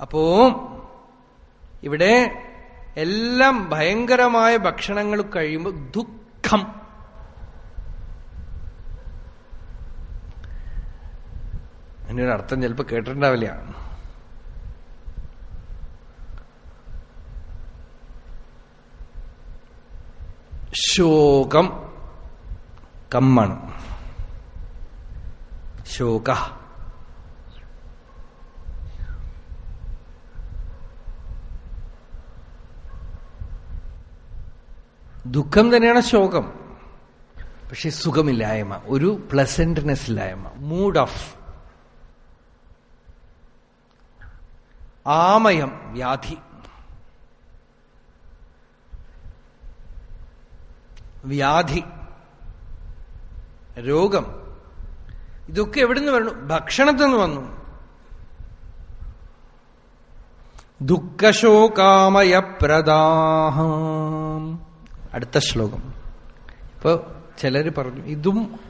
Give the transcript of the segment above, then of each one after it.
അപ്പോ ഇവിടെ എല്ലാം ഭയങ്കരമായ ഭക്ഷണങ്ങൾ കഴിയുമ്പോൾ ദുഃഖം. അതിനൊരു അർത്ഥം ചിലപ്പോ കേട്ടിട്ടുണ്ടാവില്ല. ശോകം കമ്മാണ്. ശോക. ദുഃഖം തന്നെയാണ് ശോകം. പക്ഷെ സുഖമില്ലായ്മ ഒരു പ്ലസന്റ്നെസ് ഇല്ലായ്മ മൂഡ് ഓഫ് ആമയം വ്യാധി. വ്യാധി. രോഗം. ഇതൊക്കെ എവിടുന്ന് വരണു ഭക്ഷണത്തിൽ നിന്ന് വന്നു. ദുഃഖശോകാമയപ്രദാഹം. അടുത്ത ശ്ലോകം. ഇപ്പൊ ചിലര് പറഞ്ഞു ഇതും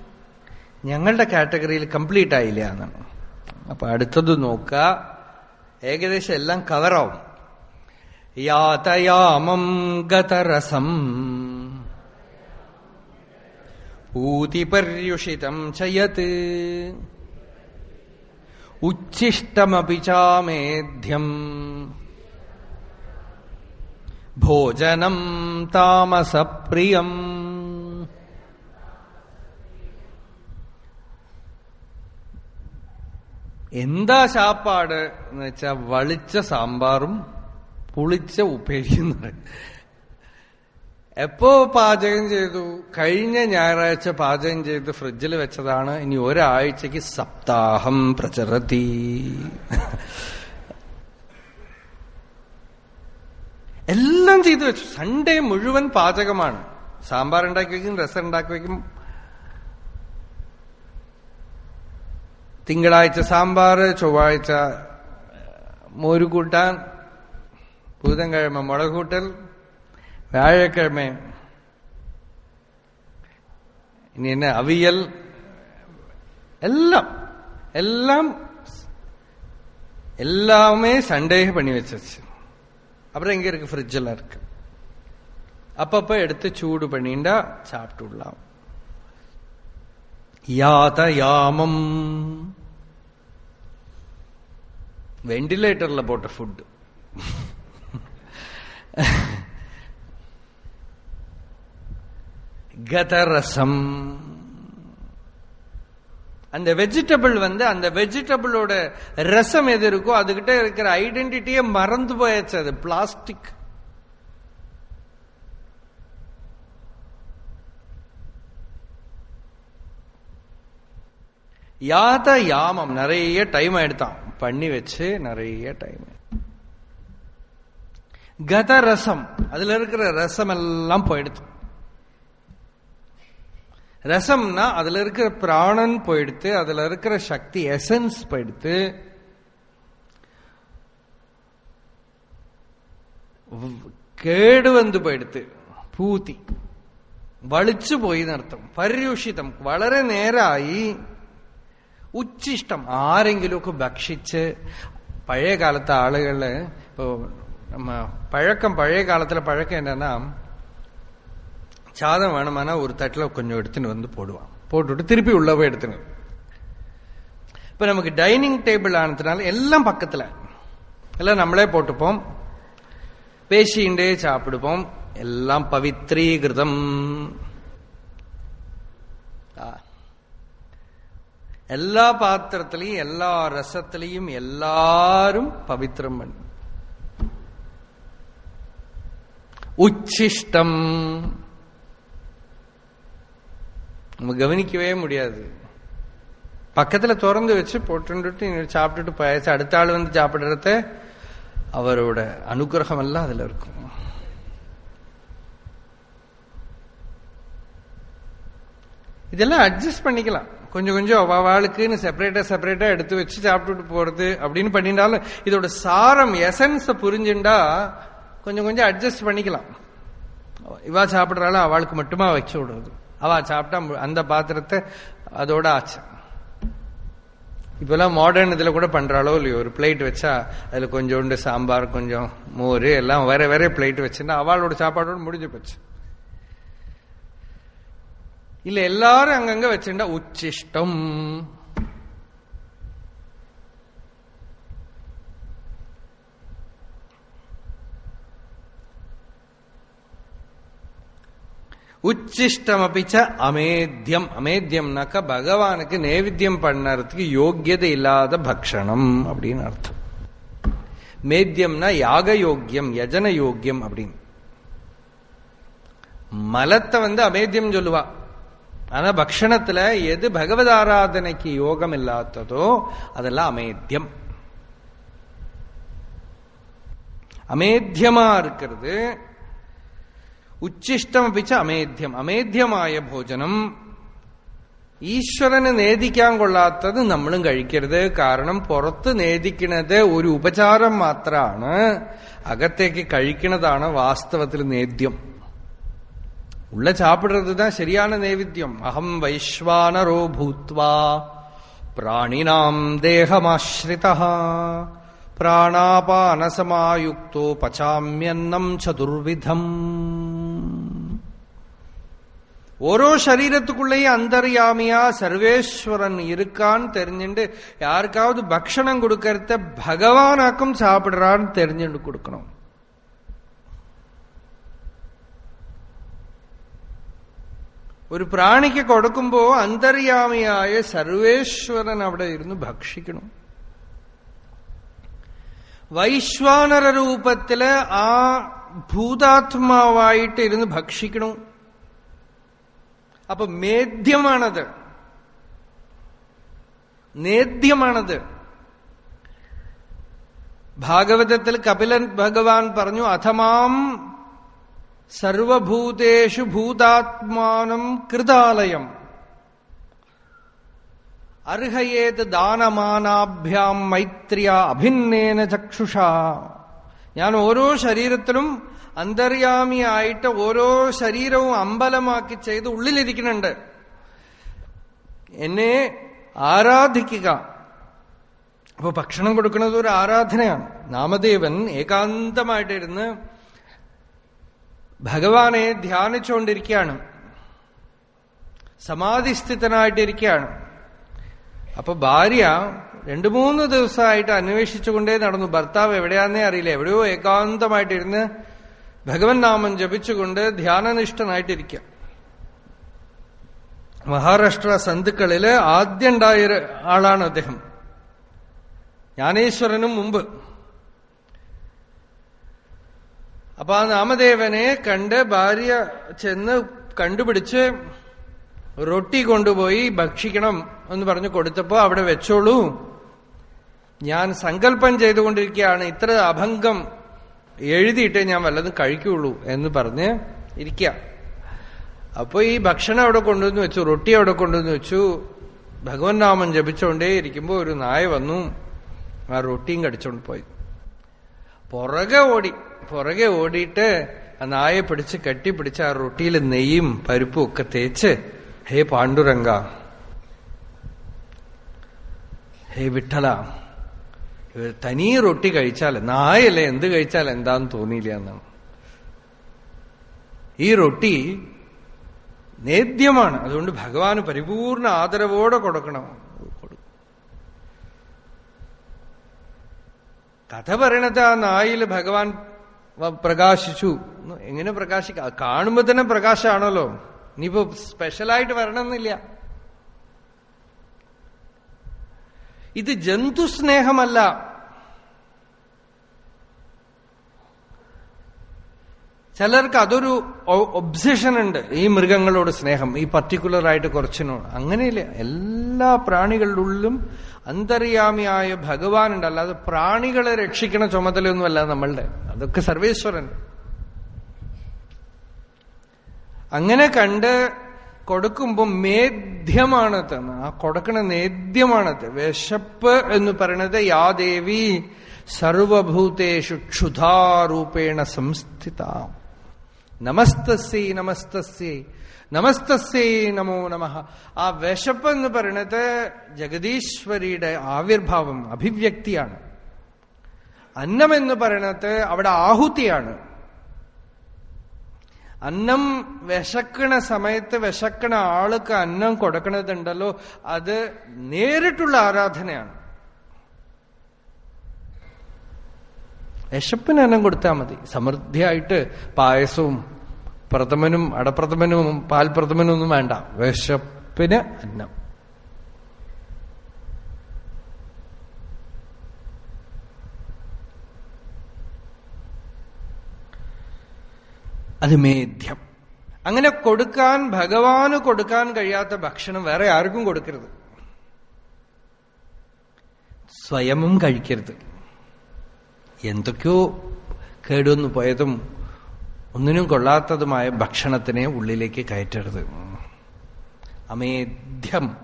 ഞങ്ങളുടെ കാറ്റഗറിയിൽ കംപ്ലീറ്റ് ആയില്ല എന്നാണ്. അപ്പൊ അടുത്തത് നോക്ക. ഏകദേശം എല്ലാം കവറാവും. യാതയാമം ഗതരസം ഊതിപര്യുഷിതം ചയത് ഉച്ഛിഷ്ടമപി ചാമേധ്യം ഭോജനം താമസപ്രിയം എന്താ ശാപ്പാട് എന്ന് വെച്ചാ വളിച്ച സാമ്പാറും പുളിച്ച ഉപ്പേരിയും എപ്പോ പാചകം ചെയ്തു? കഴിഞ്ഞ ഞായറാഴ്ച പാചകം ചെയ്ത് ഫ്രിഡ്ജിൽ വെച്ചതാണ്. ഇനി ഒരാഴ്ചക്ക് സപ്താഹം പ്രചരത്തി എല്ലാം ചെയ്തു വെച്ചു. സൺഡേ മുഴുവൻ പാചകമാണ്. സാമ്പാർ ഉണ്ടാക്കി വയ്ക്കും രസം ഉണ്ടാക്കി വയ്ക്കും തിങ്കളാഴ്ച സാമ്പാർ ചൊവ്വാഴ്ച മോര് കൂട്ടാൻ ഭൂതൻകിഴമ മുളക് കൂട്ടൽ വ്യാഴക്കിഴമ ഇനി എന്നെ അവിയൽ എല്ലാം എല്ലാം എല്ലാമേ സൺഡേ പണി വെച്ചു. அப்புறம் இங்கே இருக்கு? ஃப்ரிட்ஜில் இருக்கு. அப்பப்போ எடுத்து சூடு பண்ணிண்டா சாப்பிட்டுடலாம். யாதயாமம் வெண்டிலேட்டர்ல போட்ட ஃபுட்டு கதரசம். அந்த வெஜிடபிள் வந்து அந்த வெஜிடபிளோட ரசம் எது இருக்கோ அதுகிட்ட இருக்கிற ஐடென்டிட்டியே மறந்து போயாச்சு அது பிளாஸ்டிக் யாத யாமம் நிறைய டைம் எடுத்தான். பண்ணி வச்சு நிறைய டைம் கத ரசம் அதுல இருக்கிற ரசம் எல்லாம் போயிடுது. ரசம்னா அதுல இருக்கிற பிராணன் போயிடுத்து அதுல இருக்கிற சக்தி எசன்ஸ் போயிடுத்து കേട് വന്ന് പോയെടുത്ത് പൂത്തി വളിച്ചു പോയി എന്നർത്ഥം പര്യൂഷിതം വളരെ നേരായി ഉച്ചിഷ്ടം ആരെങ്കിലുമൊക്കെ ഭക്ഷിച്ച് പഴയ കാലത്തെ ആളുകള് ഇപ്പോ നമ്മ പഴക്കം പഴയ കാലത്തിലെ പഴക്കം என்னன்னா சாதம் வேணுமானா ஒரு தட்டில் கொஞ்சம் எடுத்துன்னு வந்து போடுவான். போட்டுவிட்டு திருப்பி உள்ளவே எடுத்துன்னு. இப்போ நமக்கு டைனிங் டேபிள் ஆனதுனால எல்லாம் பக்கத்தில். எல்லாம் நம்மளே போட்டுப்போம். பேசிண்டே சாப்பிடுவோம் எல்லாம் பவித்ரீகிருதம். எல்லா பாத்திரத்திலையும் எல்லா ரசத்திலையும் எல்லாரும் பவித்திரம் பண்ணு. உச்சிஷ்டம். நம்ம கவனிக்கவே முடியாது. பக்கத்தில் திறந்து வச்சு போட்டுட்டு சாப்பிட்டுட்டு பயசு அடுத்த ஆள் வந்து சாப்பிட்றத அவரோட அனுகிரகம் எல்லாம் அதில் இருக்கும். இதெல்லாம் அட்ஜஸ்ட் பண்ணிக்கலாம். கொஞ்சம் கொஞ்சம் அவளுக்குன்னு செப்பரேட்டா செப்பரேட்டா எடுத்து வச்சு சாப்பிட்டுட்டு போறது அப்படின்னு பண்ணிட்டாலும் இதோட சாரம் எசன்ஸ புரிஞ்சுண்டா கொஞ்சம் கொஞ்சம் அட்ஜஸ்ட் பண்ணிக்கலாம். இவா சாப்பிட்றாலும் அவளுக்கு மட்டுமா வச்சு விடுறது? அவ சாப்பிட்டா அந்த பாத்திரத்தை அதோட ஆச்சு. இப்பெல்லாம் மாடர்ன் இதுல கூட பண்றாளோ இல்லையோ. ஒரு பிளேட் வச்சா அதுல கொஞ்சோண்டு சாம்பார் கொஞ்சம் மோர் எல்லாம் வேற வேற பிளேட் வச்சுன்னா அவளோட சாப்பாடோட முடிஞ்சு போச்சு. இல்ல எல்லாரும் அங்கங்க வச்சுட்டா உச்சிஷ்டம். உச்சிஷ்டமபிச்ச அமேத்தியம் அமேத்தியம்னாக்க பகவானுக்கு நேவித்தியம் பண்ணறதுக்கு யோக்கியதை இல்லாத பக்ஷணம் அப்படின்னு அர்த்தம். மேத்தியம்னா யாக யோக்கியம் யஜன யோக்கியம் அப்படின்னு. மலத்தை வந்து அமேத்தியம் சொல்லுவா. ஆனா பக்ஷணத்துல எது பகவத் ஆராதனைக்கு யோகம் இல்லாததோ அதெல்லாம் அமேத்தியம் அமேத்தியமா இருக்கிறது ഉച്ഛിഷ്ടമപിച്ച അമേധ്യം. അമേധ്യമായ ഭോജനം ഈശ്വരന് നേദിക്കാൻ കൊള്ളാത്തത് നമ്മളും കഴിക്കരുത്. കാരണം പുറത്ത് നേദിക്കുന്നത് ഒരു ഉപചാരം മാത്രമാണ് അകത്തേക്ക് കഴിക്കുന്നതാണ് വാസ്തവത്തിൽ നേദ്യം. ഉള്ള ചാപ്പിടരുത് தான் ശരിയാണ് நேவித்தியம் അഹം വൈശ്വാനരോ ഭൂത്വാ പ്രാണിനാം ദേഹമാശ്രിത. പ്രാണാപാനസമായുക്തോ പചാമ്യന്നം ചതുർവിധം. ஓரோ சரீரத்துக்குள்ளேயும் அந்தர்யாமியா சர்வேஸ்வரன் இருக்கான்னு தெரிஞ்சுட்டு யாருக்காவது பக்ஷணம் கொடுக்கறத பகவானாக்கும் சாப்பிடுறான்னு தெரிஞ்சுட்டு கொடுக்கணும் ഒരു പ്രാണിക്ക് കൊടുക്കുമ്പോ അന്തര്യാമിയായ സർവേശ്വരൻ അവിടെ ഇരുന്ന് ഭക്ഷിക്കണം വൈശ്വാനര രൂപത്തില് ആ ഭൂതാത്മാവായിട്ട് ഇരുന്ന് ഭക്ഷിക്കണം അപ്പൊ മേദ്യമാണത്. നേദ്യമാണത്. ഭാഗവതത്തിൽ കപിലൻ ഭഗവാൻ പറഞ്ഞു അഥമാം സർവഭൂതേഷു ഭൂതാത്മാനം കൃതാലയം. അർഹയേത് ദാനമാനാഭ്യാം മൈത്രിയ അഭിന്നേന ചക്ഷുഷ. ഞാൻ ഓരോ ശരീരത്തിലും അന്തര്യാമിയായിട്ട് ഓരോ ശരീരവും അമ്പലമാക്കി ചെയ്ത് ഉള്ളിലിരിക്കുന്നുണ്ട്. എന്നെ ആരാധിക്കുക. അപ്പൊ ഭക്ഷണം കൊടുക്കുന്നത് ഒരു ആരാധനയാണ്. നാമദേവൻ ഏകാന്തമായിട്ടിരുന്ന് ഭഗവാനെ ധ്യാനിച്ചുകൊണ്ടിരിക്കുകയാണ് സമാധിസ്ഥിതനായിട്ടിരിക്കുകയാണ്. അപ്പൊ ഭാര്യ രണ്ടു മൂന്ന് ദിവസമായിട്ട് അന്വേഷിച്ചുകൊണ്ടേ നടന്നു. ഭർത്താവ് എവിടെയാന്നേ അറിയില്ല. എവിടെയോ ഏകാന്തമായിട്ടിരുന്ന് ഭഗവൻ നാമം ജപിച്ചുകൊണ്ട് ധ്യാനനിഷ്ഠനായിട്ടിരിക്കുക മഹാരാഷ്ട്ര സന്ധുക്കളിൽ ആദ്യണ്ടായ ആളാണ് അദ്ദേഹം. ജ്ഞാനേശ്വരനും മുമ്പ്. അപ്പൊ ആ നാമദേവനെ കണ്ട് ഭാര്യ ചെന്ന് കണ്ടുപിടിച്ച് റൊട്ടി കൊണ്ടുപോയി ഭക്ഷിക്കണം എന്ന് പറഞ്ഞു കൊടുത്തപ്പോ അവിടെ വെച്ചോളൂ. ഞാൻ സങ്കല്പം ചെയ്തുകൊണ്ടിരിക്കുകയാണ്. ഇത്ര അഭംഗം എഴുതിയിട്ടേ ഞാൻ വല്ലതും കഴിക്കുള്ളൂ എന്ന് പറഞ്ഞ് ഇരിക്കുക അപ്പോൾ ഈ ഭക്ഷണം അവിടെ കൊണ്ടുവന്ന് വെച്ചു റൊട്ടി അവിടെ കൊണ്ടുവന്ന് വെച്ചു. ഭഗവൻ നാമം ജപിച്ചുകൊണ്ടേ ഇരിക്കുമ്പോ ഒരു നായ വന്നു. ആ റൊട്ടിയും കടിച്ചോണ്ട് പോയി. പുറകെ ഓടി പുറകെ ഓടിയിട്ട് ആ നായെ പിടിച്ച് കെട്ടിപ്പിടിച്ച് ആ റൊട്ടിയിൽ നെയ്യും പരിപ്പും ഒക്കെ തേച്ച് ഹേ പാണ്ഡുരംഗ ഹേ വിട്ടല തനി റൊട്ടി കഴിച്ചാൽ നായല്ലേ എന്ത് കഴിച്ചാൽ എന്താന്ന് തോന്നിയില്ല എന്നാണ്. ഈ റൊട്ടി നേദ്യമാണ്. അതുകൊണ്ട് ഭഗവാന് പരിപൂർണ ആദരവോടെ കൊടുക്കണം. കഥ പറയണത് ആ നായിൽ ഭഗവാൻ പ്രകാശിച്ചു. എങ്ങനെ പ്രകാശിക്ക? കാണുമ്പോ തന്നെ പ്രകാശമാണല്ലോ ഇനിയിപ്പോ സ്പെഷ്യലായിട്ട് വരണമെന്നില്ല. ഇത് ജന്തുസ്നേഹമല്ല ചിലർക്ക് അതൊരു ഒബ്സഷൻ ഉണ്ട്. ഈ മൃഗങ്ങളോട് സ്നേഹം ഈ പർട്ടിക്കുലർ ആയിട്ട് കുറച്ചിനോട്. അങ്ങനെയല്ല? എല്ലാ പ്രാണികളുടെ ഉള്ളിലും അന്തര്യാമിയായ ഭഗവാനുണ്ട്. അല്ലാതെ പ്രാണികളെ രക്ഷിക്കണ ചുമതലയൊന്നുമല്ല നമ്മളുടെ. അതൊക്കെ സർവേശ്വരൻ. അങ്ങനെ കണ്ട് കൊടുക്കുമ്പോ മേധ്യമാണത് ആ കൊടുക്കണ നേദ്യമാണത് വിശപ്പ് എന്ന് പറയണത് യാദേവി സർവഭൂതേഷു ക്ഷുധാരൂപേണ സംസ്ഥിത. നമസ്തസ്യൈ നമസ്തസ്യ. നമസ്തസ്യ നമോ നമ. ആ വിശപ്പ് എന്ന് പറയണത് ജഗദീശ്വരിയുടെ ആവിർഭാവം അഭിവ്യക്തിയാണ്. അന്നം എന്ന് പറയുന്നത് അവിടെ ആഹുതിയാണ്. അന്നം വിശക്കണ സമയത്ത് വിശക്കണ ആൾക്ക് അന്നം കൊടുക്കണതുണ്ടല്ലോ അത് നേരിട്ടുള്ള ആരാധനയാണ്. വിശപ്പിന് അന്നം കൊടുത്താൽ മതി. സമൃദ്ധിയായിട്ട് പായസവും പ്രഥമനും അടപ്രഥമനും പാൽപ്രഥമനും ഒന്നും വേണ്ട. വിശപ്പിന് അന്നം. അത് മേധ്യം അങ്ങനെ കൊടുക്കാൻ ഭഗവാന് കൊടുക്കാൻ കഴിയാത്ത ഭക്ഷണം വേറെ ആർക്കും കൊടുക്കരുത്. സ്വയമും കഴിക്കരുത്. എന്തൊക്കെയോ കേടുവന്നു പോയതും ഒന്നിനും കൊള്ളാത്തതുമായ ഭക്ഷണത്തിനെ ഉള്ളിലേക്ക് കയറ്റരുത്. അമേധ്യം.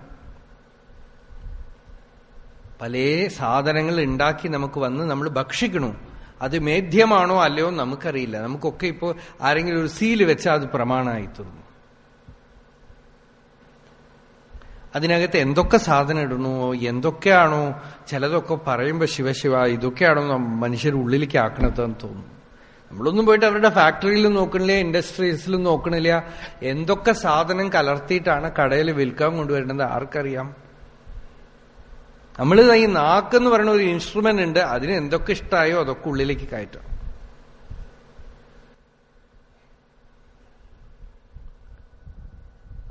പല സാധനങ്ങൾ ഉണ്ടാക്കി നമുക്ക് വന്ന് നമ്മൾ ഭക്ഷിക്കണു. അത് മേധ്യമാണോ അല്ലയോ നമുക്കറിയില്ല. നമുക്കൊക്കെ ഇപ്പോ ആരെങ്കിലും ഒരു സീൽ വെച്ചാൽ അത് പ്രമാണമായി തോന്നും. അതിനകത്ത് എന്തൊക്കെ സാധനം ഇടണോ എന്തൊക്കെയാണോ ചിലതൊക്കെ പറയുമ്പോ ശിവശിവ ഇതൊക്കെയാണോ മനുഷ്യർ ഉള്ളിലേക്ക് ആക്കണതെന്ന് തോന്നുന്നു നമ്മളൊന്നും പോയിട്ട് അവരുടെ ഫാക്ടറിയിലും നോക്കണില്ല ഇൻഡസ്ട്രീസിലും നോക്കണില്ല. എന്തൊക്കെ സാധനം കലർത്തിയിട്ടാണ് കടയിൽ വിൽക്കാൻ കൊണ്ടുവരേണ്ടത് ആർക്കറിയാം? നമ്മൾ ഈ നാക്കെന്ന് പറയുന്ന ഒരു ഇൻസ്ട്രുമെന്റ് ഉണ്ട്. അതിന് എന്തൊക്കെ ഇഷ്ടമായോ അതൊക്കെ ഉള്ളിലേക്ക് കയറ്റാം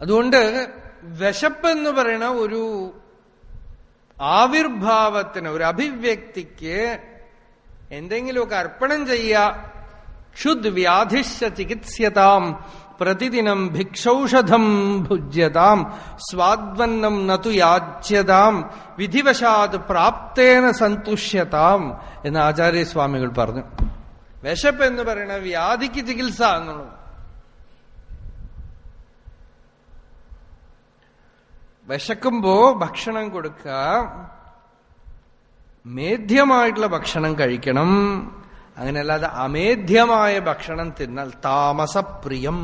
അതുകൊണ്ട് വിശപ്പ് എന്ന് പറയുന്ന ഒരു ആവിർഭാവത്തിന് ഒരു അഭിവ്യക്തിക്ക് എന്തെങ്കിലുമൊക്കെ അർപ്പണം ചെയ്യുക. ക്ഷുദ് വ്യാധിശ ചികിത്സ്യതാം. പ്രതിദിനം ഭിക്ഷൗഷധം ഭുജ്യതാം സ്വാദ്വന്നം നതു യാച്യതാം വിധിവശാത് പ്രാപ്തേന സന്തുഷ്യതാം എന്ന് ആചാര്യസ്വാമികൾ പറഞ്ഞു. വിശപ്പ് എന്ന് പറയുന്ന വ്യാധിക്ക് ചികിത്സ എന്നുള്ളത് വിശക്കുമ്പോ ഭക്ഷണം കൊടുക്കുക മേധ്യമായിട്ടുള്ള ഭക്ഷണം കഴിക്കണം അങ്ങനെയല്ലാതെ അമേധ്യമായ ഭക്ഷണം തിന്നാൽ താമസപ്രിയം.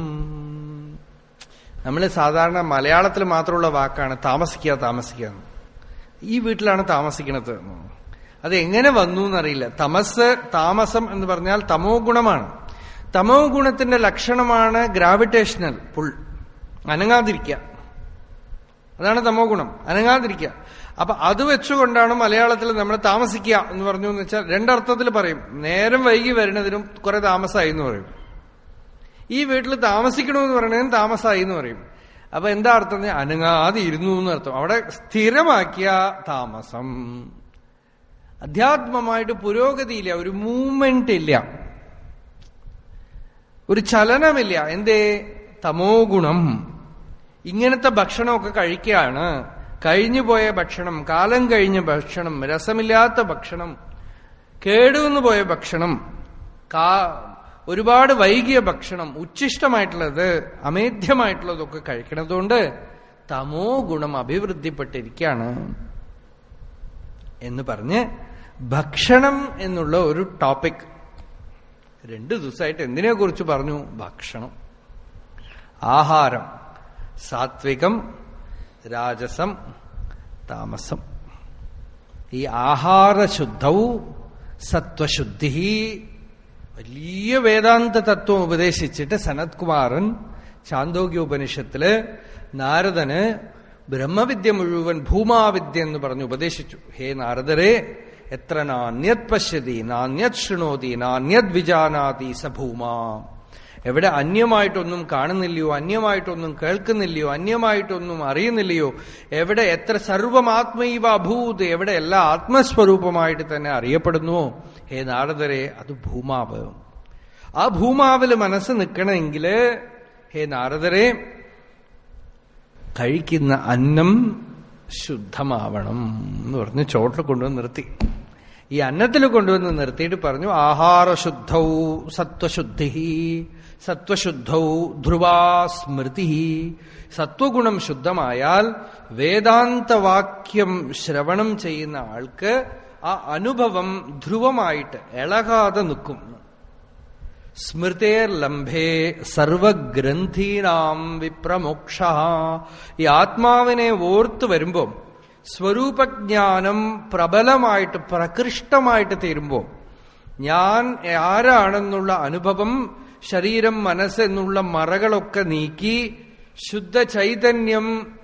നമ്മൾ സാധാരണ മലയാളത്തിൽ മാത്രമുള്ള വാക്കാണ് താമസിക്കുക താമസിക്കുക. ഈ വീട്ടിലാണ് താമസിക്കുന്നത് അത് എങ്ങനെ വന്നു എന്നറിയില്ല. തമസ് താമസം എന്ന് പറഞ്ഞാൽ തമോ ഗുണമാണ്. തമോ ഗുണത്തിന്റെ ലക്ഷണമാണ് ഗ്രാവിറ്റേഷണൽ പുൾ. അനങ്ങാതിരിക്കുക. അതാണ് തമോ ഗുണം. അനങ്ങാതിരിക്കുക. അപ്പൊ അത് വെച്ചുകൊണ്ടാണ് മലയാളത്തിൽ നമ്മൾ താമസിക്കുക എന്ന് പറഞ്ഞു എന്ന് വെച്ചാൽ രണ്ടർത്ഥത്തിൽ പറയും. നേരം വൈകി വരുന്നതിനും കുറെ താമസമായി എന്ന് പറയും. ഈ വീട്ടിൽ താമസിക്കണമെന്ന് പറയുന്നതിനും താമസമായി എന്ന് പറയും. അപ്പൊ എന്താ അർത്ഥം? അനങ്ങാതെ ഇരുന്നു എന്ന് അർത്ഥം. അവിടെ സ്ഥിരമാക്കിയ താമസം. അധ്യാത്മമായിട്ട് പുരോഗതിയില്ല ഒരു മൂവ്മെന്റ് ഇല്ല. ഒരു ചലനമില്ല. എന്തേ? തമോ ഗുണം. ഇങ്ങനത്തെ ഭക്ഷണമൊക്കെ കഴിക്കുകയാണ്. കഴിഞ്ഞു പോയ ഭക്ഷണം കാലം കഴിഞ്ഞ ഭക്ഷണം രസമില്ലാത്ത ഭക്ഷണം കേടുവന്നു പോയ ഭക്ഷണം കാ ഒരുപാട് വൈകിയ ഭക്ഷണം ഉച്ഛിഷ്ടമായിട്ടുള്ളത് അമേധ്യമായിട്ടുള്ളതൊക്കെ കഴിക്കണതുകൊണ്ട് തമോ ഗുണം അഭിവൃദ്ധിപ്പെട്ടിരിക്കുകയാണ് എന്ന് പറഞ്ഞ് ഭക്ഷണം എന്നുള്ള ഒരു ടോപ്പിക്. രണ്ടു ദിവസമായിട്ട് എന്തിനെ കുറിച്ച് പറഞ്ഞു? ഭക്ഷണം. ആഹാരം. സാത്വികം. രാജസം താമസം. ഈ ആഹാരശുദ്ധവും സത്വശുദ്ധി വലിയ വേദാന്ത തത്വം ഉപദേശിച്ചിട്ട് സനത്കുമാരൻ ചാന്തോഗ്യോപനിഷത്തിൽ നാരദന് ബ്രഹ്മവിദ്യ മുഴുവൻ ഭൂമാവിദ്യ എന്ന് പറഞ്ഞ് ഉപദേശിച്ചു. ഹേ നാരദരെ എത്ര നാന്യത് പശ്യതി നാന്യത് ശൃണോതി നാന്യത് വിജാനാതി സ ഭൂമാ എവിടെ അന്യമായിട്ടൊന്നും കാണുന്നില്ലയോ അന്യമായിട്ടൊന്നും കേൾക്കുന്നില്ലയോ അന്യമായിട്ടൊന്നും അറിയുന്നില്ലയോ എവിടെ എത്ര സർവമാത്മൈവ അഭൂത് എവിടെ എല്ലാ ആത്മസ്വരൂപമായിട്ട് തന്നെ അറിയപ്പെടുന്നുവോ? ഹേ നാരദരെ അത് ഭൂമാവ്. ആ ഭൂമാവിൽ മനസ്സ് നിൽക്കണമെങ്കിൽ ഹേ നാരദരെ കഴിക്കുന്ന അന്നം ശുദ്ധമാവണം എന്ന് പറഞ്ഞ് ചോട്ടിൽ കൊണ്ടുവന്ന് നിർത്തി. ഈ അന്നത്തിൽ കൊണ്ടുവന്ന് നിർത്തിയിട്ട് പറഞ്ഞു ആഹാരശുദ്ധവും സത്വശുദ്ധി സത്വശുദ്ധൗ ധ്രുവാ സ്മൃതി. സത്വഗുണം ശുദ്ധമായാൽ വേദാന്തവാക്യം ശ്രവണം ചെയ്യുന്ന ആൾക്ക് ആ അനുഭവം ധ്രുവമായിട്ട് ഇളകാതെ നിൽക്കും. സ്മൃതേർലംഭേ സർവഗ്രന്ഥീനാം വിപ്രമോക്ഷ. ഈ ആത്മാവിനെ ഓർത്തു വരുമ്പോൾ സ്വരൂപജ്ഞാനം പ്രബലമായിട്ട് പ്രകൃഷ്ടമായിട്ട് തീരുമ്പോൾ ഞാൻ ആരാണെന്നുള്ള അനുഭവം ശരീരം മനസ്സ് എന്നുള്ള മറകളൊക്കെ നീക്കി ശുദ്ധ ചൈതന്യം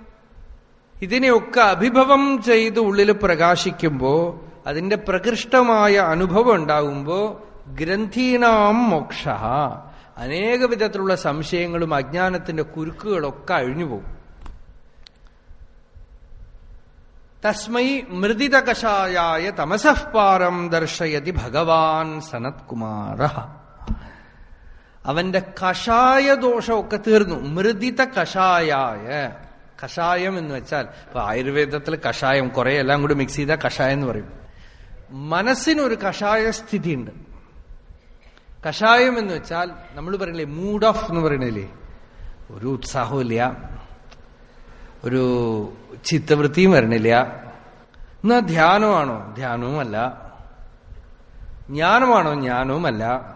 ഇതിനെയൊക്കെ അഭിഭവം ചെയ്ത് ഉള്ളിൽ പ്രകാശിക്കുമ്പോ അതിന്റെ പ്രകൃഷ്ടമായ അനുഭവം ഉണ്ടാകുമ്പോൾ ഗ്രന്ഥീനാം മോക്ഷ. അനേക വിധത്തിലുള്ള സംശയങ്ങളും അജ്ഞാനത്തിന്റെ കുരുക്കുകളൊക്കെ അഴിഞ്ഞുപോകും തസ്മൈ മൃദിതകഷായായ തമസഃപാരം ദർശയതി ഭഗവാൻ സനത്കുമാര. അവന്റെ കഷായ ദോഷമൊക്കെ തീർന്നു. മൃദിത കഷായായ കഷായം എന്ന് വെച്ചാൽ ഇപ്പൊ ആയുർവേദത്തിൽ കഷായം കുറെ എല്ലാം കൂടി മിക്സ് ചെയ്ത കഷായം എന്ന് പറയും. മനസ്സിനൊരു കഷായ സ്ഥിതി ഉണ്ട് കഷായം എന്ന് വെച്ചാൽ നമ്മൾ പറയണില്ലേ മൂഡ് ഓഫ് എന്ന് പറയണില്ലേ? ഒരു ഉത്സാഹമില്ല ഒരു ചിത്തവൃത്തിയും വരണില്ല. എന്നാ ധ്യാനമാണോ? ധ്യാനവുമല്ല. ജ്ഞാനമാണോ? ജ്ഞാനവുമല്ല.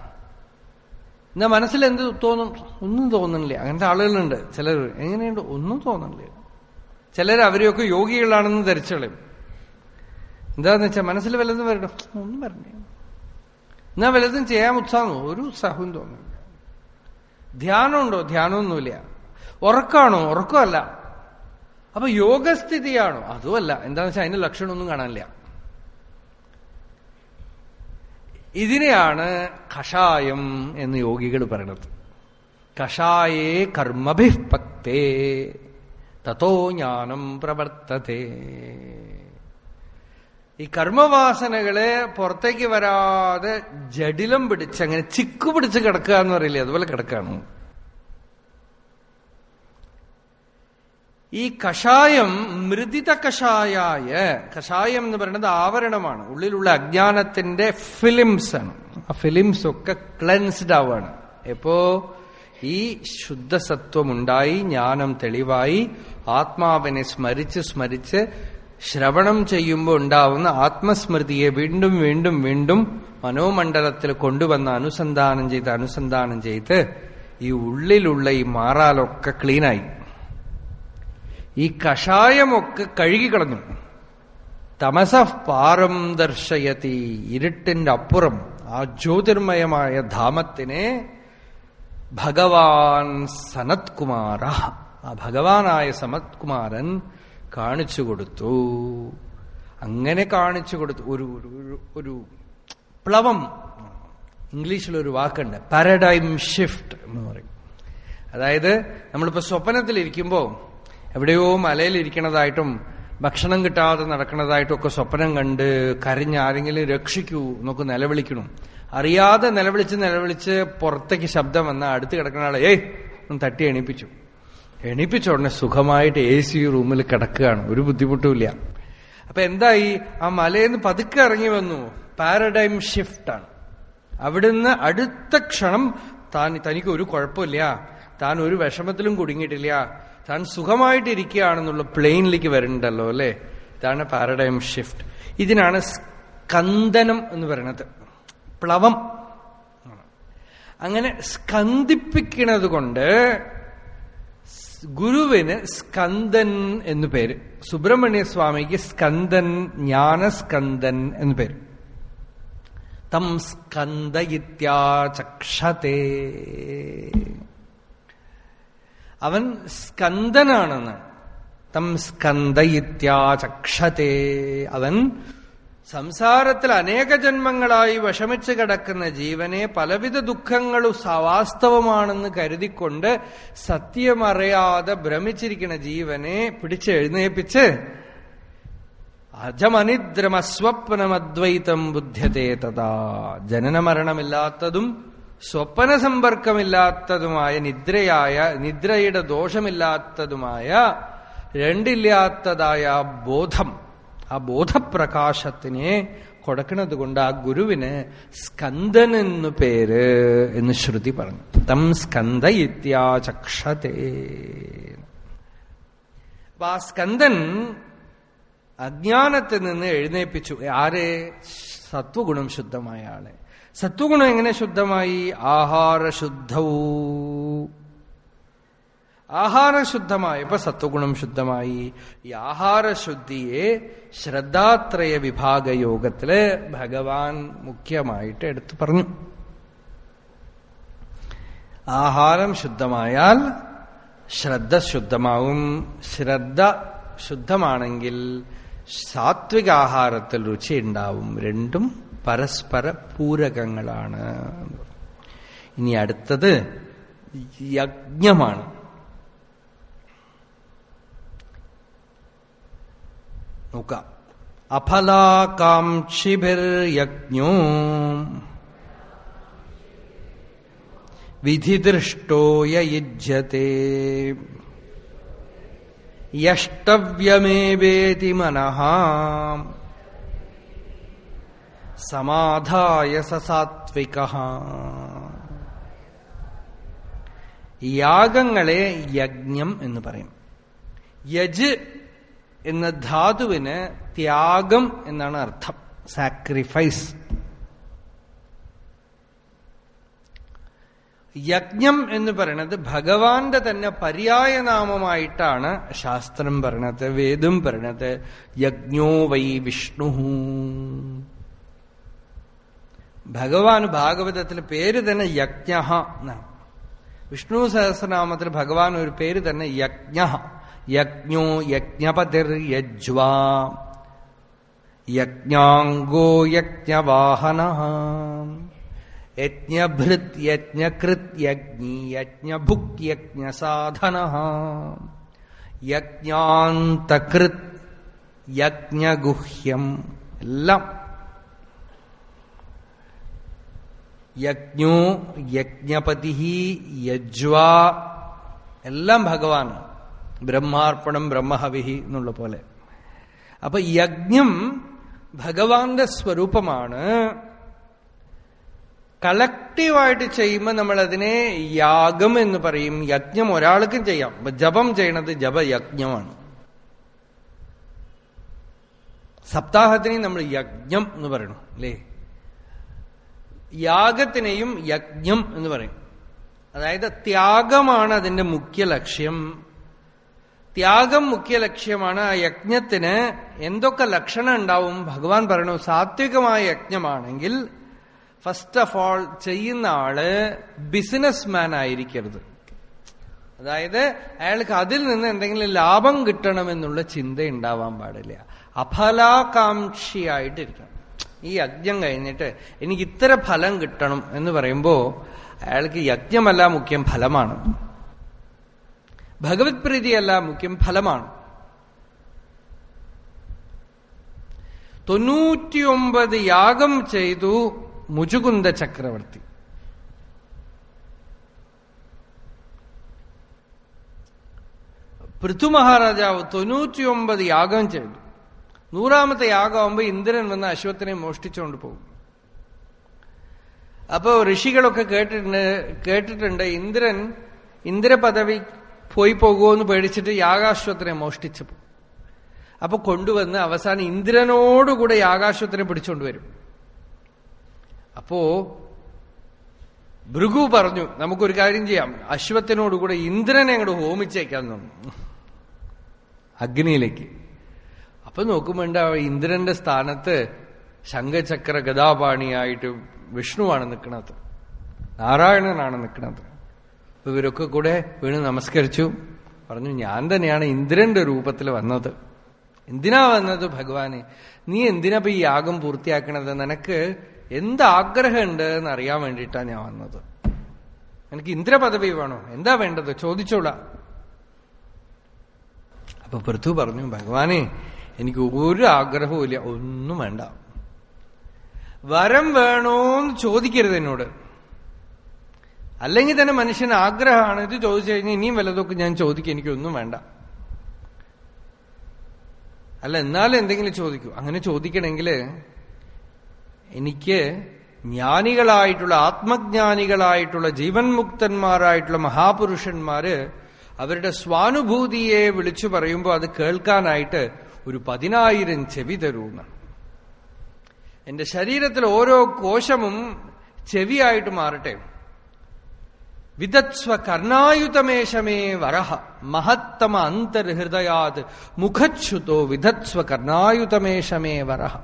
എന്നാ മനസ്സിൽ എന്ത് തോന്നും? ഒന്നും തോന്നണില്ല. അങ്ങനത്തെ ആളുകളുണ്ട് ചിലർ. എങ്ങനെയുണ്ട്? ഒന്നും തോന്നണില്ല. ചിലർ അവരെയൊക്കെ യോഗികളാണെന്ന് ധരിച്ചോളും. എന്താന്ന് വെച്ചാൽ മനസ്സിൽ വല്ലതും വരണം ഒന്നും പറഞ്ഞേ എന്നാ വല്ലതും ചെയ്യാൻ ഉത്സാഹം ഒരു ഉത്സാഹവും തോന്നുന്നില്ല ധ്യാനമുണ്ടോ? ധ്യാനമൊന്നുമില്ല. ഉറക്കാണോ? ഉറക്കമല്ല. അപ്പൊ യോഗസ്ഥിതിയാണോ? അതുമല്ല. എന്താന്ന് വെച്ചാൽ അതിന്റെ ലക്ഷണമൊന്നും കാണാനില്ല. ഇതിനെയാണ് കഷായം എന്ന് യോഗികൾ പറയണത്. കഷായേ കർമ്മഭിപക്തേ തത്തോ ജ്ഞാനം പ്രവർത്തതേ. ഈ കർമ്മവാസനകളെ പുറത്തേക്ക് വരാതെ ജഡിലം പിടിച്ച് അങ്ങനെ ചിക്കു പിടിച്ച് കിടക്കുക എന്ന് പറയില്ലേ അതുപോലെ കിടക്കാണ് ഈ കഷായം മൃദിത കഷായായ കഷായം എന്ന് പറയുന്നത് ആവരണമാണ്. ഉള്ളിലുള്ള അജ്ഞാനത്തിന്റെ ഫിലിംസ് ആണ്. ആ ഫിലിംസ് ഒക്കെ ക്ലെൻസ്ഡ് ആവാണ്. എപ്പോ? ഈ ശുദ്ധസത്വമുണ്ടായി ജ്ഞാനം തെളിവായി ആത്മാവിനെ സ്മരിച്ച് സ്മരിച്ച് ശ്രവണം ചെയ്യുമ്പോൾ ഉണ്ടാവുന്ന ആത്മസ്മൃതിയെ വീണ്ടും വീണ്ടും വീണ്ടും മനോമണ്ഡലത്തിൽ കൊണ്ടുവന്ന് അനുസന്ധാനം ചെയ്ത് അനുസന്ധാനം ചെയ്ത് ഈ ഉള്ളിലുള്ള ഈ മാറാലൊക്കെ ക്ലീനായി. ഈ കഷായമൊക്കെ കഴുകിക്കളഞ്ഞു തമസ പാരം ദർശയത്തി ഇരുട്ടിന്റെ അപ്പുറം ആ ജ്യോതിർമയമായ ധാമത്തിനെ ഭഗവാൻ സനത്കുമാര ആ ഭഗവാനായ സനത്കുമാരൻ കാണിച്ചു കൊടുത്തു. അങ്ങനെ കാണിച്ചു കൊടുത്തു. ഒരു ഒരു ഒരു പ്ലവം. ഇംഗ്ലീഷിലൊരു വാക്കുണ്ട്. പാരഡൈം ഷിഫ്റ്റ് എന്ന് പറയും. അതായത് നമ്മളിപ്പോ സ്വപ്നത്തിലിരിക്കുമ്പോ എവിടെയോ മലയിലിരിക്കണതായിട്ടും ഭക്ഷണം കിട്ടാതെ നടക്കുന്നതായിട്ടും ഒക്കെ സ്വപ്നം കണ്ട് കരഞ്ഞ് ആരെങ്കിലും രക്ഷിക്കൂ എന്നൊക്കെ നിലവിളിക്കണം. അറിയാതെ നിലവിളിച്ച് നിലവിളിച്ച് പുറത്തേക്ക് ശബ്ദം വന്ന അടുത്ത് കിടക്കുന്ന ആളെ ഏയ് ഒന്ന് തട്ടി എണീപ്പിച്ചു. എണീപ്പിച്ച ഉടനെ സുഖമായിട്ട് എ സി റൂമിൽ കിടക്കുകയാണ്. ഒരു ബുദ്ധിമുട്ടുമില്ല അപ്പൊ എന്തായി? ആ മലയിന്ന് പതുക്കെ ഇറങ്ങി വന്നു. പാരഡൈം ഷിഫ്റ്റാണ് അവിടുന്ന് അടുത്ത ക്ഷണം താൻ തനിക്ക് ഒരു കുഴപ്പമില്ല. താൻ ഒരു വിഷമത്തിലും കുടുങ്ങിയിട്ടില്ല. താൻ സുഖമായിട്ടിരിക്കുകയാണെന്നുള്ള പ്ലെയിനിലേക്ക് വരണ്ടല്ലോ അല്ലെ? ഇതാണ് പാരഡൈം ഷിഫ്റ്റ്. ഇതിനാണ് സ്കന്ദനം എന്ന് പറയുന്നത് പ്ലവം. അങ്ങനെ സ്കന്ദിപ്പിക്കുന്നത് കൊണ്ട് ഗുരുവിന് സ്കന്ദൻ എന്ന് പേര്. സുബ്രഹ്മണ്യ സ്വാമിക്ക് സ്കന്ദൻ ജ്ഞാനസ്കന്ദൻ എന്ന് പേര്. തം സ്കന്ദയിത്യാചക്ഷതേ. അവൻ സ്കന്ദനാണെന്ന്. തം സ്കന്ദയിത്യാചക്ഷതേ അവൻ സംസാരത്തിൽ അനേക ജന്മങ്ങളായി വിഷമിച്ച് കിടക്കുന്ന ജീവനെ പലവിധ ദുഃഖങ്ങളും സവാസ്തവമാണെന്ന് കരുതിക്കൊണ്ട് സത്യമറിയാതെ ഭ്രമിച്ചിരിക്കുന്ന ജീവനെ പിടിച്ച് എഴുന്നേപ്പിച്ച് അജമനിദ്രമസ്വപ്നമദ്വൈതം ബുദ്ധ്യത്തെ തഥാ. ജനനമരണമില്ലാത്തതും സ്വപ്ന സമ്പർക്കമില്ലാത്തതുമായ നിദ്രയായ നിദ്രയുടെ ദോഷമില്ലാത്തതുമായ രണ്ടില്ലാത്തതായ ബോധം ആ ബോധപ്രകാശത്തിനെ കൊടുക്കുന്നത് കൊണ്ട് ആ ഗുരുവിന് സ്കന്ദൻ എന്നു പേര് എന്ന് ശ്രുതി പറഞ്ഞു. തം സ്കന്ദ ഇത്യാചക്ഷതേ. അപ്പൊ ആ സ്കന്ദൻ അജ്ഞാനത്തിൽ നിന്ന് എഴുന്നേപ്പിച്ചു. ആരെ? സത്വഗുണം ശുദ്ധമായ ആളെ. സത്വഗുണം എങ്ങനെ ശുദ്ധമായി? ആഹാരശുദ്ധവും ആഹാരശുദ്ധമായപ്പോ സത്വഗുണം ശുദ്ധമായി. ഈ ആഹാരശുദ്ധിയെ ശ്രദ്ധാത്രയ വിഭാഗ യോഗത്തിൽ ഭഗവാൻ മുഖ്യമായിട്ട് എടുത്തു പറഞ്ഞു. ആഹാരം ശുദ്ധമായാൽ ശ്രദ്ധ ശുദ്ധമാവും. ശ്രദ്ധ ശുദ്ധമാണെങ്കിൽ സാത്വിക ആഹാരത്തിൽ രുചി ഉണ്ടാവും. രണ്ടും പരസ്പര പൂരകങ്ങളാണ്. ഇനി അടുത്തത് യജ്ഞമാണ്. നോക്കാം. അഫലാകാംക്ഷിഭിർയജ്ഞോ വിധിദൃഷ്ടോ യുജ്യത്തെ യഷ്ടവ്യമേവേതി മനഃ. സമാധായ സസാത്വിക യാഗങ്ങളെ യജ്ഞം എന്ന് പറയും. യജ് എന്ന ധാതുവിന് ത്യാഗം എന്നാണ് അർത്ഥം. സാക്രിഫൈസ് യജ്ഞം എന്ന് പറയുന്നത് ഭഗവാന്റെ തന്നെ പര്യായനാമമായിട്ടാണ് ശാസ്ത്രം പറയണത് വേദം പറയണത്. യജ്ഞോ വൈ വിഷ്ണു. ഭഗവാൻ ഭാഗവതത്തിൽ പേര് തന്നെ യജ്ഞ എന്നാണ് വിഷ്ണു സഹസ്രനാമത്തിൽ ഭഗവാൻ ഒരു പേര് തന്നെ യജ്ഞ യജ്ഞോ യജ്ഞപതിർ യജ്വാ. യജ്ഞാംഗോ യജ്ഞവാഹന. യജ്ഞഭൃത് യജ്ഞകൃത് യജ്ഞി യജ്ഞഭുക് യജ്ഞസാധന. യജ്ഞാന്തകൃത് യജ്ഞഗുഹ്യം. എല്ലാം യജ്ഞോ യജ്ഞപതി യജ്വാ. എല്ലാം ഭഗവാൻ ബ്രഹ്മാർപ്പണം ബ്രഹ്മഹവിഹി എന്നുള്ള പോലെ. അപ്പൊ യജ്ഞം ഭഗവാന്റെ സ്വരൂപമാണ്. കളക്റ്റീവായിട്ട് ചെയ്യുമ്പോൾ നമ്മൾ അതിനെ യാഗം എന്ന് പറയും. യജ്ഞം ഒരാൾക്കും ചെയ്യാം. ജപം ചെയ്യണത് ജപയജ്ഞമാണ്. സപ്താഹത്തിനെ നമ്മൾ യജ്ഞം എന്ന് പറയണം അല്ലേ? യാഗത്തിനെയും യജ്ഞം എന്ന് പറയും. അതായത് ത്യാഗമാണ് അതിന്റെ മുഖ്യ ലക്ഷ്യം. ത്യാഗം മുഖ്യ ലക്ഷ്യമാണ് ആ യജ്ഞത്തിന് എന്തൊക്കെ ലക്ഷണം ഉണ്ടാവും ഭഗവാൻ പറയണു. സാത്വികമായ യജ്ഞമാണെങ്കിൽ ഫസ്റ്റ് ഓഫ് ഓൾ ചെയ്യുന്ന ആൾ ബിസിനസ് മാൻ ആയിരിക്കരുത്. അതായത് അയാൾക്ക് അതിൽ നിന്ന് എന്തെങ്കിലും ലാഭം കിട്ടണമെന്നുള്ള ചിന്ത ഉണ്ടാവാൻ പാടില്ല. അഫലാകാംക്ഷിയായിട്ടിരിക്കണം. ഈ യജ്ഞം കഴിഞ്ഞിട്ട് എനിക്ക് ഇത്ര ഫലം കിട്ടണം എന്ന് പറയുമ്പോ അയാൾക്ക് യജ്ഞമല്ല മുഖ്യം ഫലമാണ്. ഭഗവത് പ്രീതിയല്ല മുഖ്യം ഫലമാണ്. തൊണ്ണൂറ്റിയൊമ്പത് യാഗം ചെയ്തു മുജുകുന്ദ ചക്രവർത്തി. പൃഥു മഹാരാജാവ് തൊണ്ണൂറ്റിയൊമ്പത് യാഗം ചെയ്തു. നൂറാമത്തെ യാഗമാകുമ്പോ ഇന്ദ്രൻ വന്ന് അശ്വത്തിനെ മോഷ്ടിച്ചുകൊണ്ട് പോകും. അപ്പോൾ ഋഷികളൊക്കെ കേട്ടിട്ടുണ്ട് കേട്ടിട്ടുണ്ട് ഇന്ദ്രൻ ഇന്ദ്രപദവി പോയി പോകുമെന്ന് പേടിച്ചിട്ട് യാഗാശ്വത്തിനെ മോഷ്ടിച്ചു അപ്പൊ കൊണ്ടുവന്ന് അവസാനം ഇന്ദ്രനോടുകൂടെ യാഗാശ്വത്തിനെ പിടിച്ചുകൊണ്ടുവരും അപ്പോ ഭൃഗു പറഞ്ഞു നമുക്കൊരു കാര്യം ചെയ്യാം. അശ്വത്തിനോടുകൂടെ ഇന്ദ്രനെ അങ്ങോട്ട് ഹോമിച്ചേക്കാന്നു അഗ്നിയിലേക്ക്. അപ്പൊ നോക്കുമ്പോണ്ട് ഇന്ദ്രന്റെ സ്ഥാനത്ത് ശംഖചക്ര ഗതാപാണിയായിട്ട് വിഷ്ണുവാണ് നിൽക്കുന്നത് നാരായണനാണ് നിൽക്കുന്നത് ഇവരൊക്കെ കൂടെ വീണ് നമസ്കരിച്ചു. പറഞ്ഞു ഞാൻ തന്നെയാണ് ഇന്ദ്രന്റെ രൂപത്തിൽ വന്നത്. എന്തിനാ വന്നത് ഭഗവാനെ? നീ എന്തിനാ ഈ യാഗം പൂർത്തിയാക്കണത്? നിനക്ക് എന്ത് ആഗ്രഹമുണ്ട് എന്ന് അറിയാൻ വേണ്ടിയിട്ടാണ് ഞാൻ വന്നത്. എനിക്ക് ഇന്ദ്രപദവി വേണോ? എന്താ വേണ്ടത്? ചോദിച്ചോളാം. അപ്പൊ പൃഥു പറഞ്ഞു ഭഗവാനെ എനിക്ക് ഒരു ആഗ്രഹവും ഇല്ല. ഒന്നും വേണ്ട. വരം വേണോന്ന് ചോദിക്കരുത് എന്നോട്. അല്ലെങ്കിൽ തന്നെ മനുഷ്യന് ആഗ്രഹമാണ് ഇത് ചോദിച്ചു കഴിഞ്ഞാൽ ഇനിയും വല്ലതൊക്കെ ഞാൻ ചോദിക്കും. എനിക്കൊന്നും വേണ്ട. അല്ല എന്നാലും എന്തെങ്കിലും ചോദിക്കൂ. അങ്ങനെ ചോദിക്കണമെങ്കിൽ എനിക്ക് ജ്ഞാനികളായിട്ടുള്ള ആത്മജ്ഞാനികളായിട്ടുള്ള ജീവൻ മുക്തന്മാരായിട്ടുള്ള മഹാപുരുഷന്മാര് അവരുടെ സ്വാനുഭൂതിയെ വിളിച്ചു പറയുമ്പോൾ അത് കേൾക്കാനായിട്ട് ഒരു പതിനായിരം ചെവി തരൂന്ന് എന്റെ ശരീരത്തിൽ ഓരോ കോശമും ചെവിയായിട്ട് മാറട്ടെ. വിദത്സ്വ കർണായുതമേശമേ വരഹ. മഹത്തമ അന്തർഹൃദയാത് മുഖച്യുതോ വിദത്സ്വ കർണായുതമേശമേ വരഹ.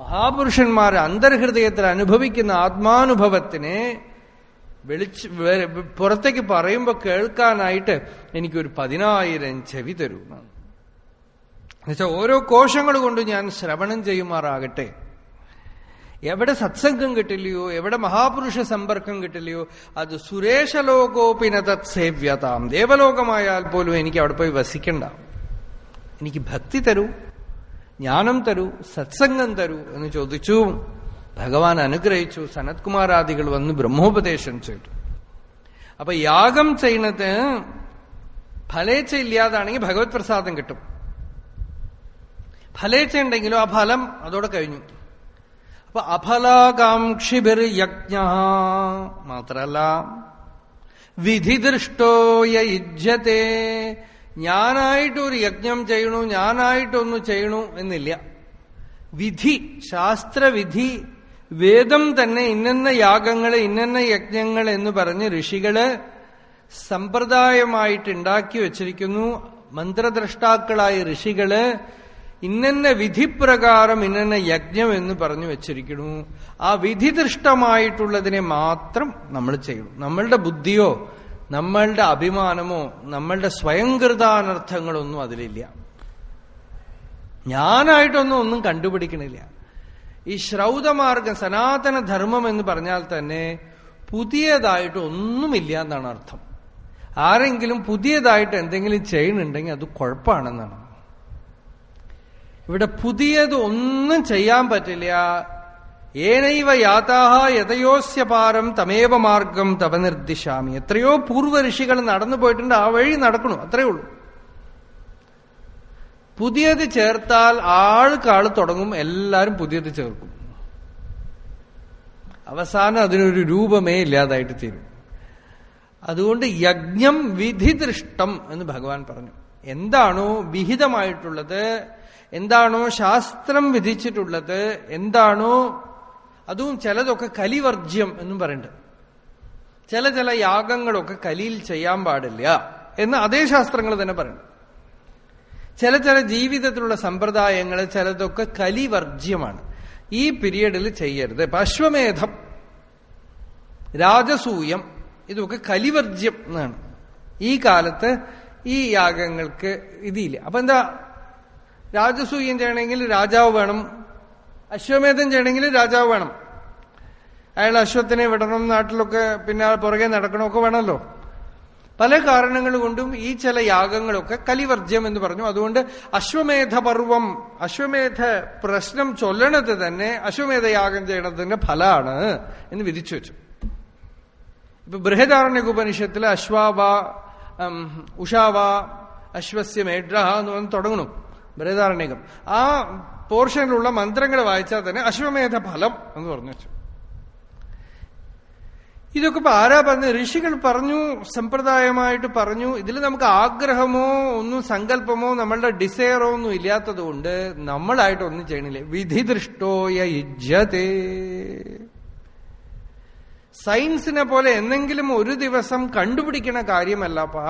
മഹാപുരുഷന്മാർ അന്തർഹൃദയത്തിൽ അനുഭവിക്കുന്ന ആത്മാനുഭവത്തിനെ വെളിച്ച് പുറത്തേക്ക് പറയുമ്പോൾ കേൾക്കാനായിട്ട് എനിക്കൊരു പതിനായിരം ചെവി തരൂ എന്നുവെച്ചാൽ ഓരോ കോശങ്ങൾ കൊണ്ട് ഞാൻ ശ്രവണം ചെയ്യുമാറാകട്ടെ. എവിടെ സത്സംഗം കിട്ടില്ലയോ എവിടെ മഹാപുരുഷ സമ്പർക്കം കിട്ടില്ലയോ അത് സുരേഷലോകോപിന തത്സേവ്യതാം ദേവലോകമായാൽ പോലും എനിക്ക് അവിടെ പോയി വസിക്കണ്ട. എനിക്ക് ഭക്തി തരൂ ജ്ഞാനം തരൂ സത്സംഗം തരൂ എന്ന് ചോദിച്ചു. ഭഗവാൻ അനുഗ്രഹിച്ചു. സനത്കുമാരാദികൾ വന്ന് ബ്രഹ്മോപദേശം ചെയ്തു. അപ്പൊ യാഗം ചെയ്യുന്നത് ഫലേച്ഛ ഇല്ലാതാണെങ്കിൽ ഭഗവത് പ്രസാദം കിട്ടും. ഫലേച്ഛ ഉണ്ടെങ്കിലോ ആ ഫലം അതോടെ കഴിഞ്ഞു. അപ്പൊ അഫലാകാംക്ഷിഭിർ യജ്ഞ മാത്രല്ല. വിധിദൃഷ്ടോയ യുജ്യത്തെ ഞാനായിട്ട് ഒരു യജ്ഞം ചെയ്യണു ഞാനായിട്ടൊന്ന് ചെയ്യണു എന്നില്ല. വിധി ശാസ്ത്രവിധി വേദം തന്നെ ഇന്നെന്ന യാഗങ്ങൾ ഇന്നെന്ന യജ്ഞങ്ങൾ എന്ന് പറഞ്ഞ് ഋഷികൾ സമ്പ്രദായമായിട്ട് ഉണ്ടാക്കി വച്ചിരിക്കുന്നു. മന്ത്രദ്രഷ്ടാക്കളായ ഋഷികൾ ഇന്നന്ന വിധിപ്രകാരം ഇന്നെ യജ്ഞം എന്ന് പറഞ്ഞു വെച്ചിരിക്കുന്നു. ആ വിധിദൃഷ്ടമായിട്ടുള്ളതിനെ മാത്രം നമ്മൾ ചെയ്യും നമ്മളുടെ ബുദ്ധിയോ നമ്മളുടെ അഭിമാനമോ നമ്മളുടെ സ്വയംകൃതാനർത്ഥങ്ങളൊന്നും അതിലില്ല. ഞാനായിട്ടൊന്നും ഒന്നും കണ്ടുപിടിക്കണില്ല. ഈ ശ്രൗതമാർഗം സനാതന ധർമ്മം എന്ന് പറഞ്ഞാൽ തന്നെ പുതിയതായിട്ട് ഒന്നുമില്ല എന്നാണ് അർത്ഥം. ആരെങ്കിലും പുതിയതായിട്ട് എന്തെങ്കിലും ചെയ്യുന്നുണ്ടെങ്കിൽ അത് കുഴപ്പമാണെന്നാണ്. ഇവിടെ പുതിയത് ഒന്നും ചെയ്യാൻ പറ്റില്ല. ഏനൈവ യാതാഹ യഥയോസ്യ പാരം തമേവ മാർഗം തവ നിർദ്ദിശാമി എത്രയോ പൂർവ ഋഷികൾ നടന്നു പോയിട്ടുണ്ട് ആ വഴി നടക്കണു അത്രയേ ഉള്ളൂ. പുതിയത് ചേർത്താൽ ആൾക്കാൾ തുടങ്ങും എല്ലാരും പുതിയത് ചേർക്കും. അവസാനം അതിനൊരു രൂപമേ ഇല്ലാതായിട്ട് തീരും. അതുകൊണ്ട് യജ്ഞം വിധിദൃഷ്ടം എന്ന് ഭഗവാൻ പറഞ്ഞു. എന്താണോ വിഹിതമായിട്ടുള്ളത് എന്താണോ ശാസ്ത്രം വിധിച്ചിട്ടുള്ളത് എന്താണോ അതും ചിലതൊക്കെ കലിവർജ്യം എന്നും പറയുന്നുണ്ട് ചില ചില യാഗങ്ങളൊക്കെ കലിയിൽ ചെയ്യാൻ പാടില്ല എന്ന് അതേ ശാസ്ത്രങ്ങൾ തന്നെ പറയുന്നു ചില ചില ജീവിതത്തിലുള്ള സമ്പ്രദായങ്ങൾ ചിലതൊക്കെ കലിവർജ്യമാണ്. ഈ പീരീഡിൽ ചെയ്യരുത്. ഇപ്പൊ അശ്വമേധം രാജസൂയം ഇതൊക്കെ കലിവർജ്യം എന്നാണ്. ഈ കാലത്ത് ഈ യാഗങ്ങൾക്ക് ഇതില്ല. അപ്പൊ എന്താ രാജസൂയം ചെയ്യണമെങ്കിൽ രാജാവ് വേണം. അശ്വമേധം ചെയ്യണമെങ്കിൽ രാജാവ് വേണം. അയാൾ അശ്വത്തിനെ വിടണം നാട്ടിലൊക്കെ പിന്നെ പുറകെ നടക്കണമൊക്കെ വേണമല്ലോ. പല കാരണങ്ങൾ കൊണ്ടും ഈ ചില യാഗങ്ങളൊക്കെ കലിവർജ്യം എന്ന് പറഞ്ഞു. അതുകൊണ്ട് അശ്വമേധ പർവം അശ്വമേധ പ്രശ്നം ചൊല്ലണത് തന്നെ അശ്വമേധ യാഗം ചെയ്യണതിന്റെ ഫലമാണ് എന്ന് വിധിച്ചു വെച്ചു. ഇപ്പൊ ബൃഹദാരണ്യക അശ്വാവ ഉഷാവ അശ്വസ്യ മേഡ്രഹ എന്ന് പറഞ്ഞ് തുടങ്ങണം ബൃഹദാരണ്യകം. ആ പോർഷനിലുള്ള മന്ത്രങ്ങൾ വായിച്ചാൽ തന്നെ അശ്വമേധ ഫലം എന്ന് പറഞ്ഞു വെച്ചു. ഇതൊക്കെ ഇപ്പൊ ആരാ പറഞ്ഞു ഋഷികൾ പറഞ്ഞു സമ്പ്രദായമായിട്ട് പറഞ്ഞു ഇതിൽ നമുക്ക് ആഗ്രഹമോ ഒന്നും സങ്കല്പമോ നമ്മളുടെ ഡിസയറോ ഒന്നും ഇല്ലാത്തത് കൊണ്ട് നമ്മളായിട്ട് ഒന്നും ചെയ്യണില്ല. വിധിദൃഷ്ടോയ യുജ്യതേ സയൻസിനെ പോലെ എന്തെങ്കിലും ഒരു ദിവസം കണ്ടുപിടിക്കണ കാര്യമല്ലപ്പാ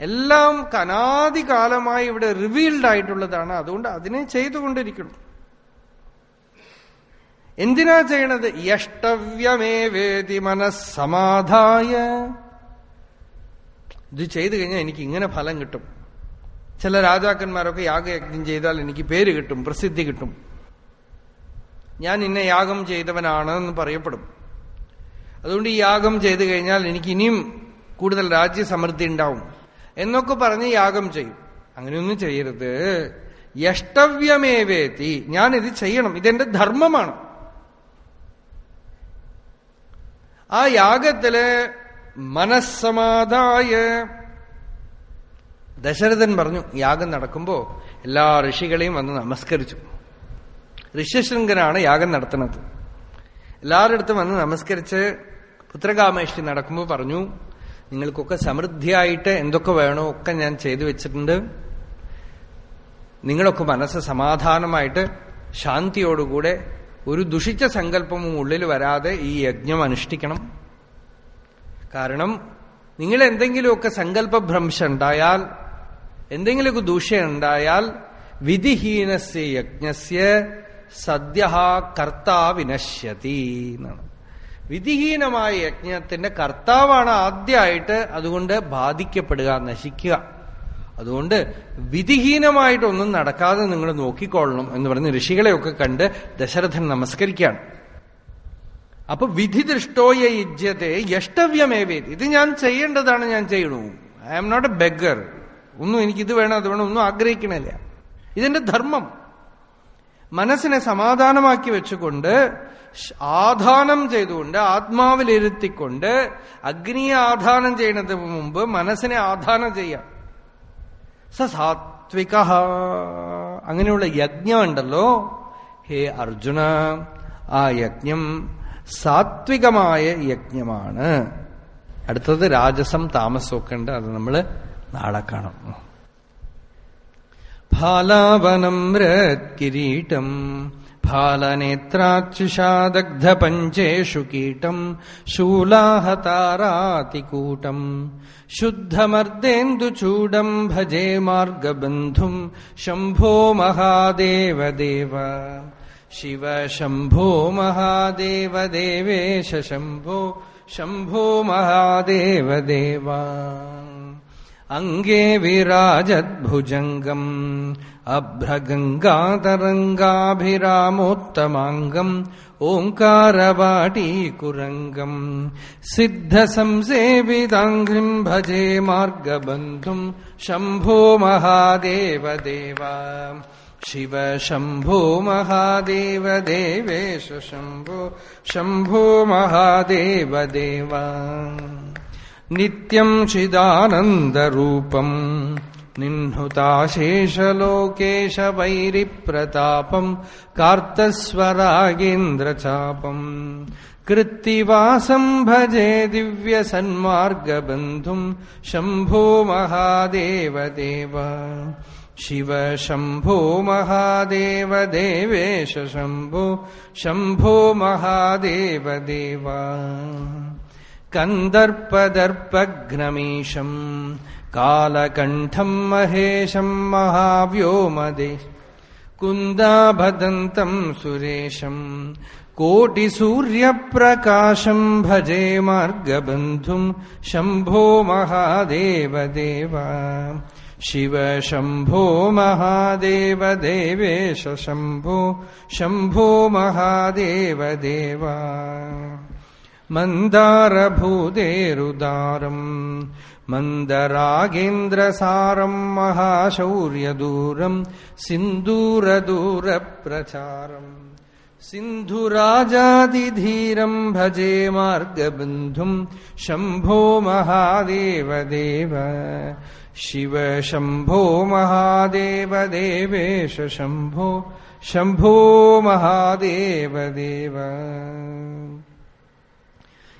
എല്ലാം കനാദികാലമായി ഇവിടെ റിവീൽഡ് ആയിട്ടുള്ളതാണ്. അതുകൊണ്ട് അതിനെ ചെയ്തുകൊണ്ടിരിക്കണം എന്തിനാ ചെയ്യണത്? യഷ്ടവ്യമേ വേദി മനസ്സമാധായ. ഇത് ചെയ്തു കഴിഞ്ഞാൽ എനിക്ക് ഇങ്ങനെ ഫലം കിട്ടും. ചില രാജാക്കന്മാരൊക്കെ യാഗയജ്ഞം ചെയ്താൽ എനിക്ക് പേര് കിട്ടും പ്രസിദ്ധി കിട്ടും. ഞാൻ ഇന്ന യാഗം ചെയ്തവനാണ് എന്ന് പറയപ്പെടും. അതുകൊണ്ട് ഈ യാഗം ചെയ്തു കഴിഞ്ഞാൽ എനിക്ക് ഇനിയും കൂടുതൽ രാജ്യസമൃദ്ധി ഉണ്ടാവും. എന്നൊക്കെ പറഞ്ഞ് യാഗം ചെയ്യും. അങ്ങനെയൊന്നും ചെയ്യരുത്. യഷ്ടവ്യമേവേത്തി ഞാൻ ഇത് ചെയ്യണം. ഇതെന്റെ ധർമ്മമാണ്. ആ യാഗത്തിൽ മനസ്സമാധായ ദശരഥൻ പറഞ്ഞു യാഗം നടക്കുമ്പോ എല്ലാ ഋഷികളെയും വന്ന് നമസ്കരിച്ചു. ഋഷ്യശൃംഗനാണ് യാഗം നടത്തുന്നത്. എല്ലാവരുടെ അടുത്തും വന്ന് നമസ്കരിച്ച് പുത്രകാമേഷ്ടി നടക്കുമ്പോൾ പറഞ്ഞു നിങ്ങൾക്കൊക്കെ സമൃദ്ധിയായിട്ട് എന്തൊക്കെ വേണോ ഒക്കെ ഞാൻ ചെയ്തു വെച്ചിട്ടുണ്ട്. നിങ്ങളൊക്കെ മനസ്സ് സമാധാനമായിട്ട് ശാന്തിയോടുകൂടെ ഒരു ദുഷിച്ച സങ്കല്പവും ഉള്ളിൽ വരാതെ ഈ യജ്ഞം അനുഷ്ഠിക്കണം. കാരണം നിങ്ങൾ എന്തെങ്കിലുമൊക്കെ സങ്കല്പഭ്രംശം ഉണ്ടായാൽ എന്തെങ്കിലുമൊക്കെ ദൂഷ്യം ഉണ്ടായാൽ വിധിഹീനസ്യ യജ്ഞസ്യ സദ്യ കർത്താ വിനശ്യതി എന്നാണ്. വിധിഹീനമായ യജ്ഞത്തിന്റെ കർത്താവാണ് ആദ്യമായിട്ട് അതുകൊണ്ട് ബാധിക്കപ്പെടുക നശിക്കുക. അതുകൊണ്ട് വിധിഹീനമായിട്ടൊന്നും നടക്കാതെ നിങ്ങൾ നോക്കിക്കൊള്ളണം എന്ന് പറഞ്ഞ് ഋഷികളെയൊക്കെ കണ്ട് ദശരഥൻ നമസ്കരിക്കുകയാണ്. അപ്പൊ വിധി ദൃഷ്ടോയ യുജ്യത്തെ യഷ്ടവ്യമേവേത് ഇത് ഞാൻ ചെയ്യേണ്ടതാണ് ഞാൻ ചെയ്യണു. I am not a beggar ഒന്നും എനിക്ക് ഇത് വേണം അത് വേണം ഒന്നും ആഗ്രഹിക്കണില്ല. ഇതിന്റെ ധർമ്മം. മനസ്സിനെ സമാധാനമാക്കി വെച്ചുകൊണ്ട് ആധാനം ചെയ്തുകൊണ്ട് ആത്മാവിലിരുത്തിക്കൊണ്ട് അഗ്നിയെ ആധാനം ചെയ്യുന്നതിന് മുമ്പ് മനസ്സിനെ ആധാനം ചെയ്യാം. സ സാത്വിക. അങ്ങനെയുള്ള യജ്ഞമുണ്ടല്ലോ ഹേ അർജുന ആ യജ്ഞം സാത്വികമായ യജ്ഞമാണ്. അടുത്തത് രാജസം താമസമൊക്കെ ഉണ്ട്. അത് നമ്മൾ നാളെ കാണാം. ഭാലാവനം രത്കിരീടം ഭാലനേത്രാക്ഷുഷാദഗ്ധപഞ്ചേഷു കീട്ടം ശൂലാഹതാരാതികൂട്ടം ശുദ്ധമർദ്ദേന്ദുചൂടം ഭജേ മാർഗബന്ധും ശംഭോ മഹാദേവദേവ ശിവ ശംഭോ മഹാദേവദേവേശ ശംഭോ ശംഭോ അംഗേ വിരാജദ്ഭുജംഗം അഭ്രഗംഗാതരംഗാഭിരാമോത്തമാംഗം ഓംകാരവാടീകുരംഗം സിദ്ധസംസേവിതാംഗ്രിം ഭജേ മാർഗബന്ധും ശംഭോ മഹാദേവദേവ ശിവ ശംഭോ മഹാദേവദേവേശ ശംഭോ ശംഭോ മഹാദേവദേവ. നിത്യം ചിദാനന്ദരൂപം. നിൻഹുതാശേഷലോകേശവൈരിപ്രതാപം. കാർത്തസ്വരാഗേന്ദ്രചാപം. കൃത്തിവാസം ഭജേ ദിവ്യസന്മാർഗബന്ധും. ശംഭോ മഹാദേവദേവ. ശിവ ശംഭോ മഹാദേവദേവേശ ശംഭോ. ശംഭോ മഹാദേവദേവ. കന്ദർപ്പദർപ്പഘ്നമീശം കാലകണ്ഠം മഹേശം മഹാവ്യോമദേ കുന്ദാഭദന്തം സുരേശം കോടിസൂര്യപ്രകാശം ഭജേ മാർഗബന്ധും ശംഭോ മഹാദേവദേവ ശിവ ശംഭോ മഹാദേവദേവേശ ശംഭോ മഹാദേവദേവ मार्गबन्धुम् शम्भो महादेव देव शिव शम्भो महादेव देवेश शम्भो शम्भो महादेव देवा मन्दारभूतेरुदारम् मन्दरागेन्द्रसारम् महाशौर्यदूरम् सिन्दूरदूरप्रचारम् सिन्धुराजादिधीरम् भजे मार्गबन्धुम् शम्भो महादेव देव शिव शम्भो महादेव देवेश शम्भो शम्भो महादेव देव